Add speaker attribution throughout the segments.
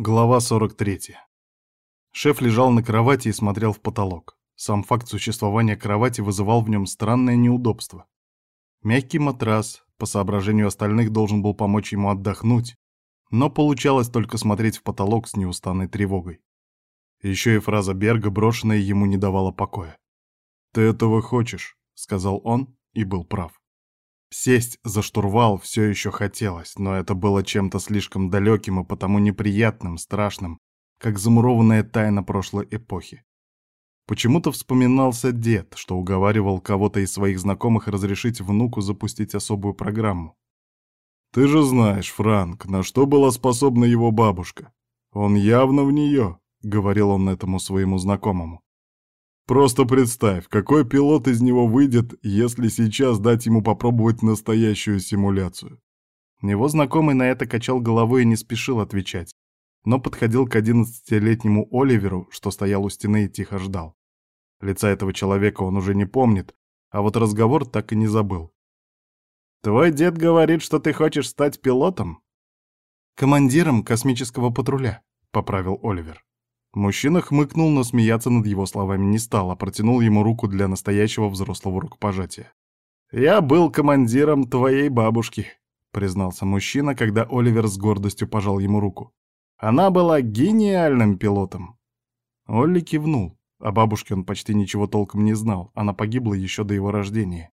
Speaker 1: Глава 43. Шеф лежал на кровати и смотрел в потолок. Сам факт существования кровати вызывал в нем странное неудобство. Мягкий матрас, по соображению остальных, должен был помочь ему отдохнуть, но получалось только смотреть в потолок с неустанной тревогой. Еще и фраза Берга, брошенная ему, не давала покоя. «Ты этого хочешь», — сказал он, и был прав. Сесть за штурвал все еще хотелось, но это было чем-то слишком далеким и потому неприятным, страшным, как замурованная тайна прошлой эпохи. Почему-то вспоминался дед, что уговаривал кого-то из своих знакомых разрешить внуку запустить особую программу. «Ты же знаешь, Франк, на что была способна его бабушка. Он явно в нее», — говорил он этому своему знакомому. Просто представь, какой пилот из него выйдет, если сейчас дать ему попробовать настоящую симуляцию. Его знакомый на это качал головой и не спешил отвечать, но подходил к одиннадцатилетнему Оливеру, что стоял у стены и тихо ждал. Лица этого человека он уже не помнит, а вот разговор так и не забыл. «Твой дед говорит, что ты хочешь стать пилотом?» «Командиром космического патруля», — поправил Оливер. Мужчина хмыкнул, но смеяться над его словами не стал, а протянул ему руку для настоящего взрослого рукопожатия. «Я был командиром твоей бабушки», — признался мужчина, когда Оливер с гордостью пожал ему руку. «Она была гениальным пилотом». Олли кивнул. О бабушке он почти ничего толком не знал, она погибла еще до его рождения.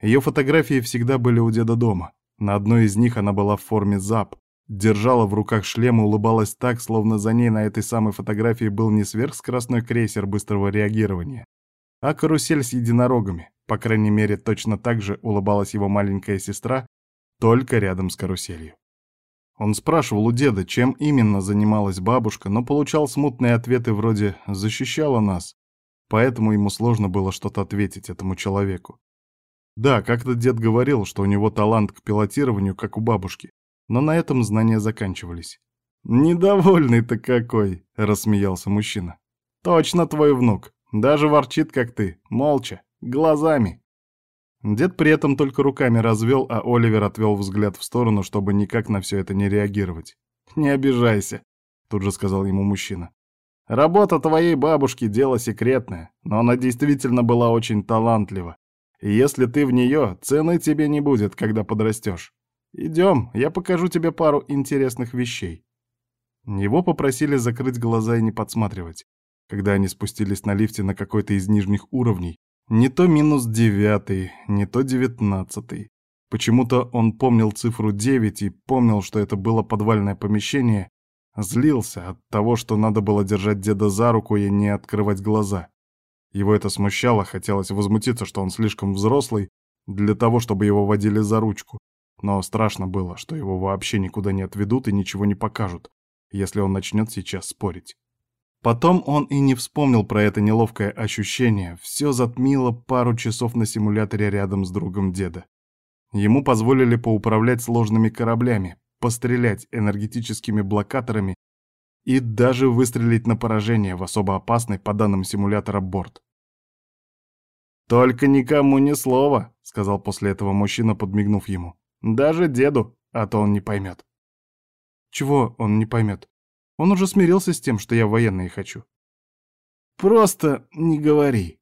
Speaker 1: Ее фотографии всегда были у деда дома. На одной из них она была в форме ЗАП, Держала в руках шлем и улыбалась так, словно за ней на этой самой фотографии был не сверхскоростной крейсер быстрого реагирования, а карусель с единорогами. По крайней мере, точно так же улыбалась его маленькая сестра, только рядом с каруселью. Он спрашивал у деда, чем именно занималась бабушка, но получал смутные ответы вроде «защищала нас», поэтому ему сложно было что-то ответить этому человеку. Да, как-то дед говорил, что у него талант к пилотированию, как у бабушки, но на этом знания заканчивались. «Недовольный-то какой!» — рассмеялся мужчина. «Точно твой внук. Даже ворчит, как ты. Молча. Глазами». Дед при этом только руками развел, а Оливер отвел взгляд в сторону, чтобы никак на все это не реагировать. «Не обижайся», — тут же сказал ему мужчина. «Работа твоей бабушки — дело секретное, но она действительно была очень талантлива. И если ты в нее, цены тебе не будет, когда подрастешь. «Идем, я покажу тебе пару интересных вещей». Его попросили закрыть глаза и не подсматривать. Когда они спустились на лифте на какой-то из нижних уровней, не то минус девятый, не то девятнадцатый. Почему-то он помнил цифру девять и помнил, что это было подвальное помещение, злился от того, что надо было держать деда за руку и не открывать глаза. Его это смущало, хотелось возмутиться, что он слишком взрослый для того, чтобы его водили за ручку. Но страшно было, что его вообще никуда не отведут и ничего не покажут, если он начнет сейчас спорить. Потом он и не вспомнил про это неловкое ощущение, все затмило пару часов на симуляторе рядом с другом деда. Ему позволили поуправлять сложными кораблями, пострелять энергетическими блокаторами и даже выстрелить на поражение в особо опасный по данным симулятора борт. «Только никому ни слова», — сказал после этого мужчина, подмигнув ему. Даже деду, а то он не поймет. Чего он не поймет? Он уже смирился с тем, что я военные хочу. Просто не говори.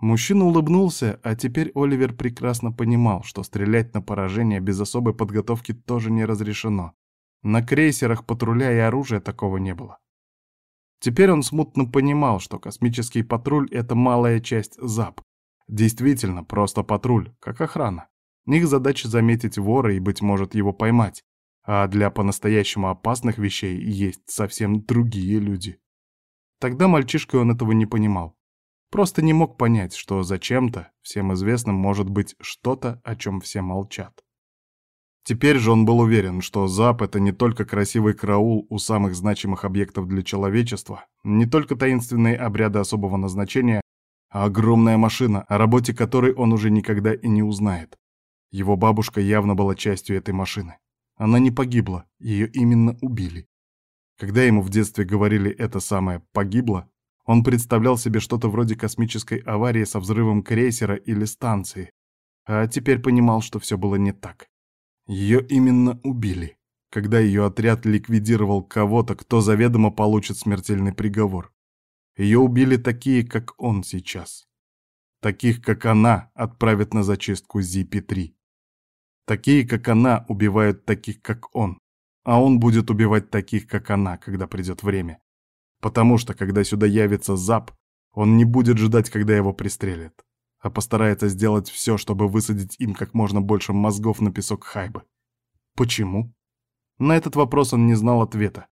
Speaker 1: Мужчина улыбнулся, а теперь Оливер прекрасно понимал, что стрелять на поражение без особой подготовки тоже не разрешено. На крейсерах патруля и оружия такого не было. Теперь он смутно понимал, что космический патруль — это малая часть ЗАП. Действительно, просто патруль, как охрана. Их задача заметить вора и, быть может, его поймать. А для по-настоящему опасных вещей есть совсем другие люди. Тогда мальчишкой он этого не понимал. Просто не мог понять, что зачем-то всем известным может быть что-то, о чем все молчат. Теперь же он был уверен, что ЗАП — это не только красивый караул у самых значимых объектов для человечества, не только таинственные обряды особого назначения, а огромная машина, о работе которой он уже никогда и не узнает. Его бабушка явно была частью этой машины. Она не погибла, ее именно убили. Когда ему в детстве говорили это самое «погибла», он представлял себе что-то вроде космической аварии со взрывом крейсера или станции, а теперь понимал, что все было не так. Ее именно убили. когда ее отряд ликвидировал кого-то, кто заведомо получит смертельный приговор. Ее убили такие, как он сейчас. Таких, как она, отправят на зачистку Зипи-3. Такие, как она, убивают таких, как он. А он будет убивать таких, как она, когда придет время. Потому что, когда сюда явится Зап, он не будет ждать, когда его пристрелят, а постарается сделать все, чтобы высадить им как можно больше мозгов на песок Хайбы. Почему? На этот вопрос он не знал ответа.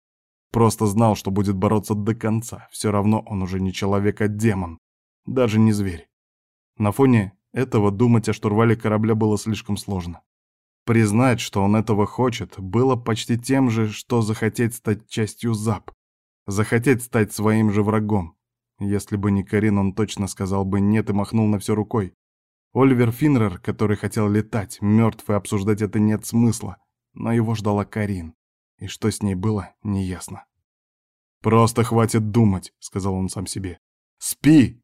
Speaker 1: Просто знал, что будет бороться до конца. Все равно он уже не человек, а демон. Даже не зверь. На фоне этого думать о штурвале корабля было слишком сложно. Признать, что он этого хочет, было почти тем же, что захотеть стать частью ЗАП. Захотеть стать своим же врагом. Если бы не Карин, он точно сказал бы «нет» и махнул на все рукой. Оливер Финнер, который хотел летать, мертв и обсуждать это нет смысла. Но его ждала Карин. И что с ней было, неясно. «Просто хватит думать», — сказал он сам себе. «Спи!»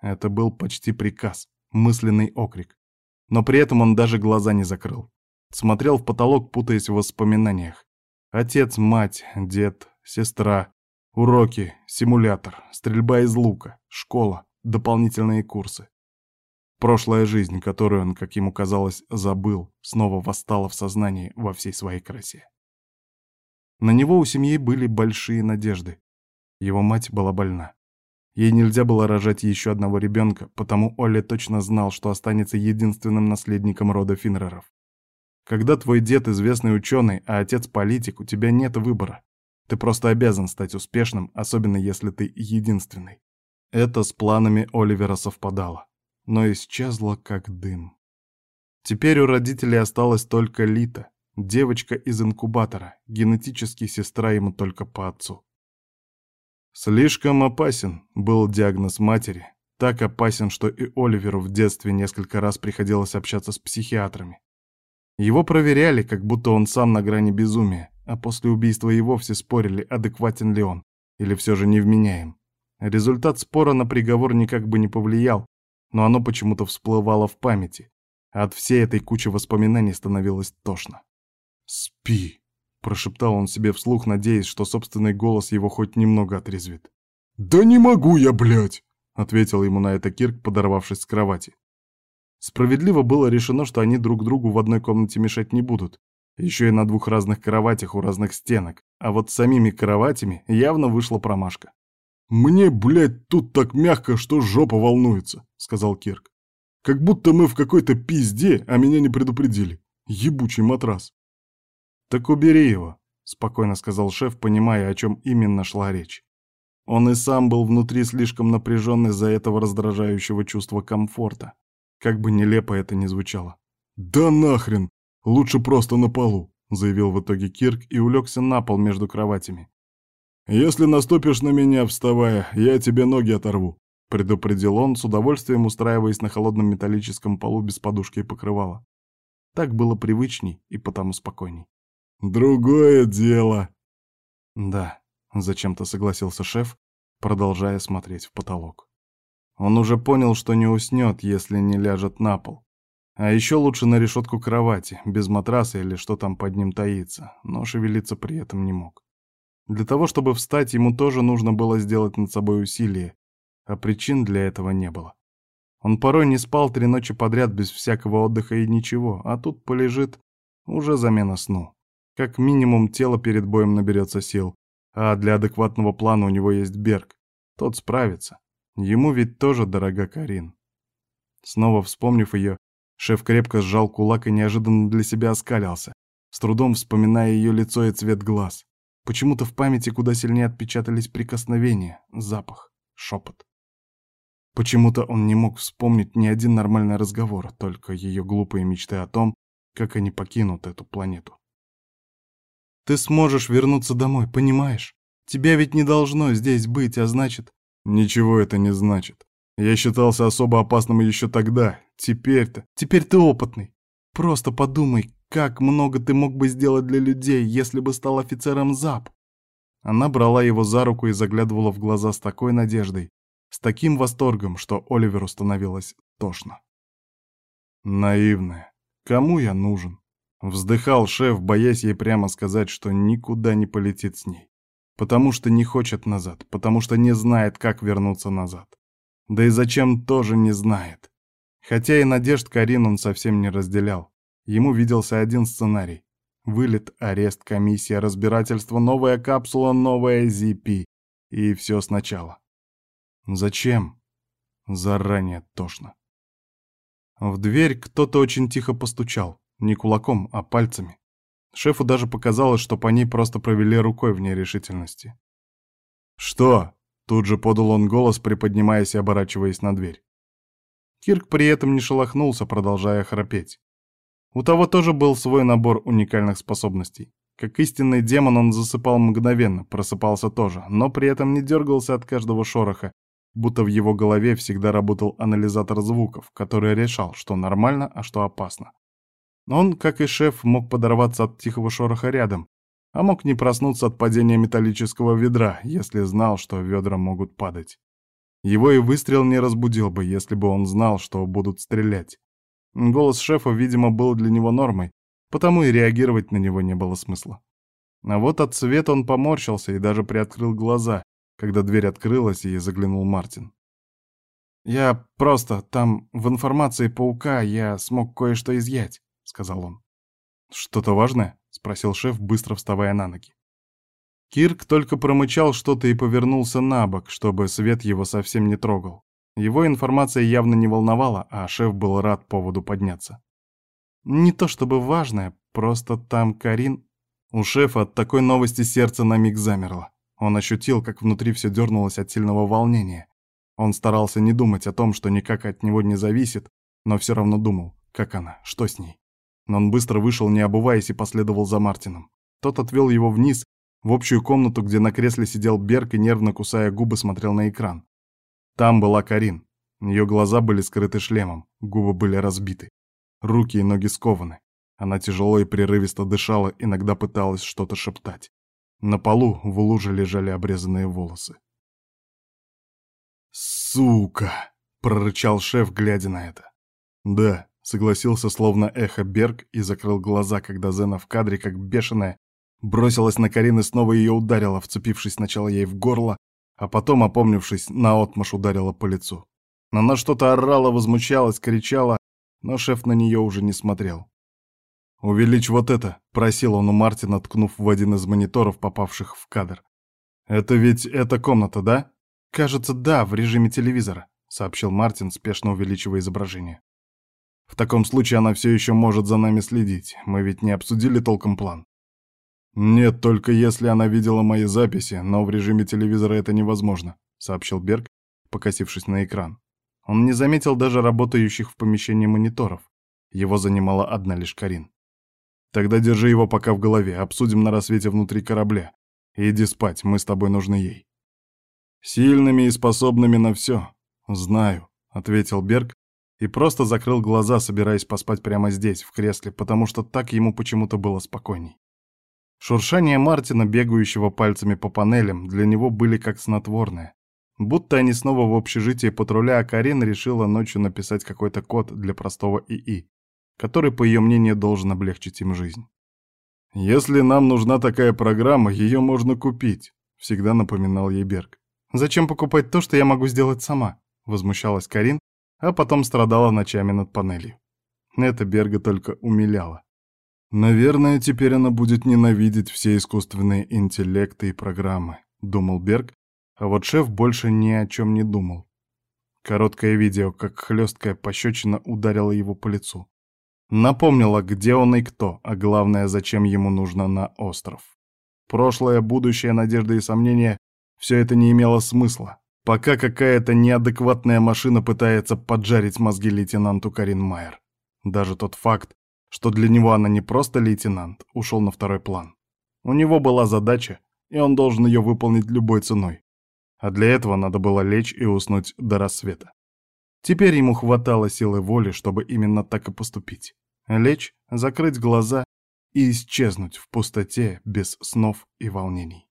Speaker 1: Это был почти приказ, мысленный окрик. Но при этом он даже глаза не закрыл. Смотрел в потолок, путаясь в воспоминаниях. Отец, мать, дед, сестра, уроки, симулятор, стрельба из лука, школа, дополнительные курсы. Прошлая жизнь, которую он, как ему казалось, забыл, снова восстала в сознании во всей своей красе. На него у семьи были большие надежды. Его мать была больна. Ей нельзя было рожать еще одного ребенка, потому Олли точно знал, что останется единственным наследником рода Финнеров. Когда твой дед известный ученый, а отец политик, у тебя нет выбора. Ты просто обязан стать успешным, особенно если ты единственный. Это с планами Оливера совпадало, но исчезло как дым. Теперь у родителей осталась только Лита, Девочка из инкубатора, генетически сестра ему только по отцу. Слишком опасен был диагноз матери. Так опасен, что и Оливеру в детстве несколько раз приходилось общаться с психиатрами. Его проверяли, как будто он сам на грани безумия, а после убийства и вовсе спорили, адекватен ли он, или все же невменяем. Результат спора на приговор никак бы не повлиял, но оно почему-то всплывало в памяти. от всей этой кучи воспоминаний становилось тошно. «Спи», — прошептал он себе вслух, надеясь, что собственный голос его хоть немного отрезвит. «Да не могу я, блядь!» — ответил ему на это Кирк, подорвавшись с кровати. Справедливо было решено, что они друг другу в одной комнате мешать не будут. Еще и на двух разных кроватях у разных стенок. А вот с самими кроватями явно вышла промашка. «Мне, блядь, тут так мягко, что жопа волнуется», — сказал Кирк. «Как будто мы в какой-то пизде, а меня не предупредили. Ебучий матрас». «Так убери его», — спокойно сказал шеф, понимая, о чем именно шла речь. Он и сам был внутри слишком напряжен из-за этого раздражающего чувства комфорта. Как бы нелепо это ни звучало. «Да нахрен! Лучше просто на полу», — заявил в итоге Кирк и улегся на пол между кроватями. «Если наступишь на меня, вставая, я тебе ноги оторву», — предупредил он, с удовольствием устраиваясь на холодном металлическом полу без подушки и покрывала. Так было привычней и потому спокойней. Другое дело. Да, зачем-то согласился шеф, продолжая смотреть в потолок. Он уже понял, что не уснет, если не ляжет на пол. А еще лучше на решетку кровати, без матраса или что там под ним таится, но шевелиться при этом не мог. Для того, чтобы встать, ему тоже нужно было сделать над собой усилие, а причин для этого не было. Он порой не спал три ночи подряд без всякого отдыха и ничего, а тут полежит уже замена сну. Как минимум, тело перед боем наберется сил, а для адекватного плана у него есть Берг. Тот справится. Ему ведь тоже дорога Карин. Снова вспомнив ее, шеф крепко сжал кулак и неожиданно для себя оскалился, с трудом вспоминая ее лицо и цвет глаз. Почему-то в памяти куда сильнее отпечатались прикосновения, запах, шепот. Почему-то он не мог вспомнить ни один нормальный разговор, только ее глупые мечты о том, как они покинут эту планету. Ты сможешь вернуться домой, понимаешь? Тебя ведь не должно здесь быть, а значит...» «Ничего это не значит. Я считался особо опасным еще тогда. Теперь-то... Теперь ты опытный. Просто подумай, как много ты мог бы сделать для людей, если бы стал офицером ЗАП». Она брала его за руку и заглядывала в глаза с такой надеждой, с таким восторгом, что Оливеру становилось тошно. Наивная. Кому я нужен? Вздыхал шеф, боясь ей прямо сказать, что никуда не полетит с ней. Потому что не хочет назад, потому что не знает, как вернуться назад. Да и зачем тоже не знает. Хотя и надежд Карин он совсем не разделял. Ему виделся один сценарий. Вылет, арест, комиссия, разбирательство, новая капсула, новая ZP. И все сначала. Зачем? Заранее тошно. В дверь кто-то очень тихо постучал. Не кулаком, а пальцами. Шефу даже показалось, что по ней просто провели рукой в нерешительности. «Что?» — тут же подал он голос, приподнимаясь и оборачиваясь на дверь. Кирк при этом не шелохнулся, продолжая храпеть. У того тоже был свой набор уникальных способностей. Как истинный демон он засыпал мгновенно, просыпался тоже, но при этом не дергался от каждого шороха, будто в его голове всегда работал анализатор звуков, который решал, что нормально, а что опасно. Он, как и шеф, мог подорваться от тихого шороха рядом, а мог не проснуться от падения металлического ведра, если знал, что ведра могут падать. Его и выстрел не разбудил бы, если бы он знал, что будут стрелять. Голос шефа, видимо, был для него нормой, потому и реагировать на него не было смысла. А вот от света он поморщился и даже приоткрыл глаза, когда дверь открылась и заглянул Мартин. «Я просто... Там в информации паука я смог кое-что изъять», — сказал он. «Что-то важное?» — спросил шеф, быстро вставая на ноги. Кирк только промычал что-то и повернулся на бок, чтобы свет его совсем не трогал. Его информация явно не волновала, а шеф был рад поводу подняться. Не то чтобы важное, просто там Карин... У шефа от такой новости сердце на миг замерло. Он ощутил, как внутри все дернулось от сильного волнения. Он старался не думать о том, что никак от него не зависит, но все равно думал, как она, что с ней. Но он быстро вышел, не обуваясь, и последовал за Мартином. Тот отвел его вниз, в общую комнату, где на кресле сидел Берг и, нервно кусая губы, смотрел на экран. Там была Карин. Ее глаза были скрыты шлемом, губы были разбиты. Руки и ноги скованы. Она тяжело и прерывисто дышала, иногда пыталась что-то шептать. На полу в луже лежали обрезанные волосы. «Сука!» — прорычал шеф, глядя на это. «Да», — согласился словно эхо Берг и закрыл глаза, когда Зена в кадре, как бешеная, бросилась на Карин и снова ее ударила, вцепившись сначала ей в горло, а потом, опомнившись, наотмашь ударила по лицу. Она что-то орала, возмущалась, кричала, но шеф на нее уже не смотрел. «Увеличь вот это», — просил он у Мартина, ткнув в один из мониторов, попавших в кадр. «Это ведь эта комната, да?» «Кажется, да, в режиме телевизора», — сообщил Мартин, спешно увеличивая изображение. «В таком случае она все еще может за нами следить. Мы ведь не обсудили толком план». «Нет, только если она видела мои записи, но в режиме телевизора это невозможно», — сообщил Берг, покосившись на экран. Он не заметил даже работающих в помещении мониторов. Его занимала одна лишь Карин. «Тогда держи его пока в голове, обсудим на рассвете внутри корабля. иди спать, мы с тобой нужны ей». «Сильными и способными на все. Знаю», — ответил Берг и просто закрыл глаза, собираясь поспать прямо здесь, в кресле, потому что так ему почему-то было спокойней. Шуршание Мартина, бегающего пальцами по панелям, для него были как снотворные. Будто они снова в общежитии патруля, а Карин решила ночью написать какой-то код для простого ИИ, который, по ее мнению, должен облегчить им жизнь. «Если нам нужна такая программа, ее можно купить», — всегда напоминал ей Берг. «Зачем покупать то, что я могу сделать сама?» — возмущалась Карин, а потом страдала ночами над панелью. Это Берга только умиляло. «Наверное, теперь она будет ненавидеть все искусственные интеллекты и программы», — думал Берг, а вот шеф больше ни о чем не думал. Короткое видео, как хлесткая пощечина ударила его по лицу. Напомнила, где он и кто, а главное, зачем ему нужно на остров. Прошлое, будущее, надежды и сомнения — все это не имело смысла, пока какая-то неадекватная машина пытается поджарить мозги лейтенанту Карин Майер. Даже тот факт, что для него она не просто лейтенант, ушел на второй план. У него была задача, и он должен ее выполнить любой ценой. А для этого надо было лечь и уснуть до рассвета. Теперь ему хватало силы воли, чтобы именно так и поступить. Лечь, закрыть глаза и исчезнуть в пустоте без снов и волнений.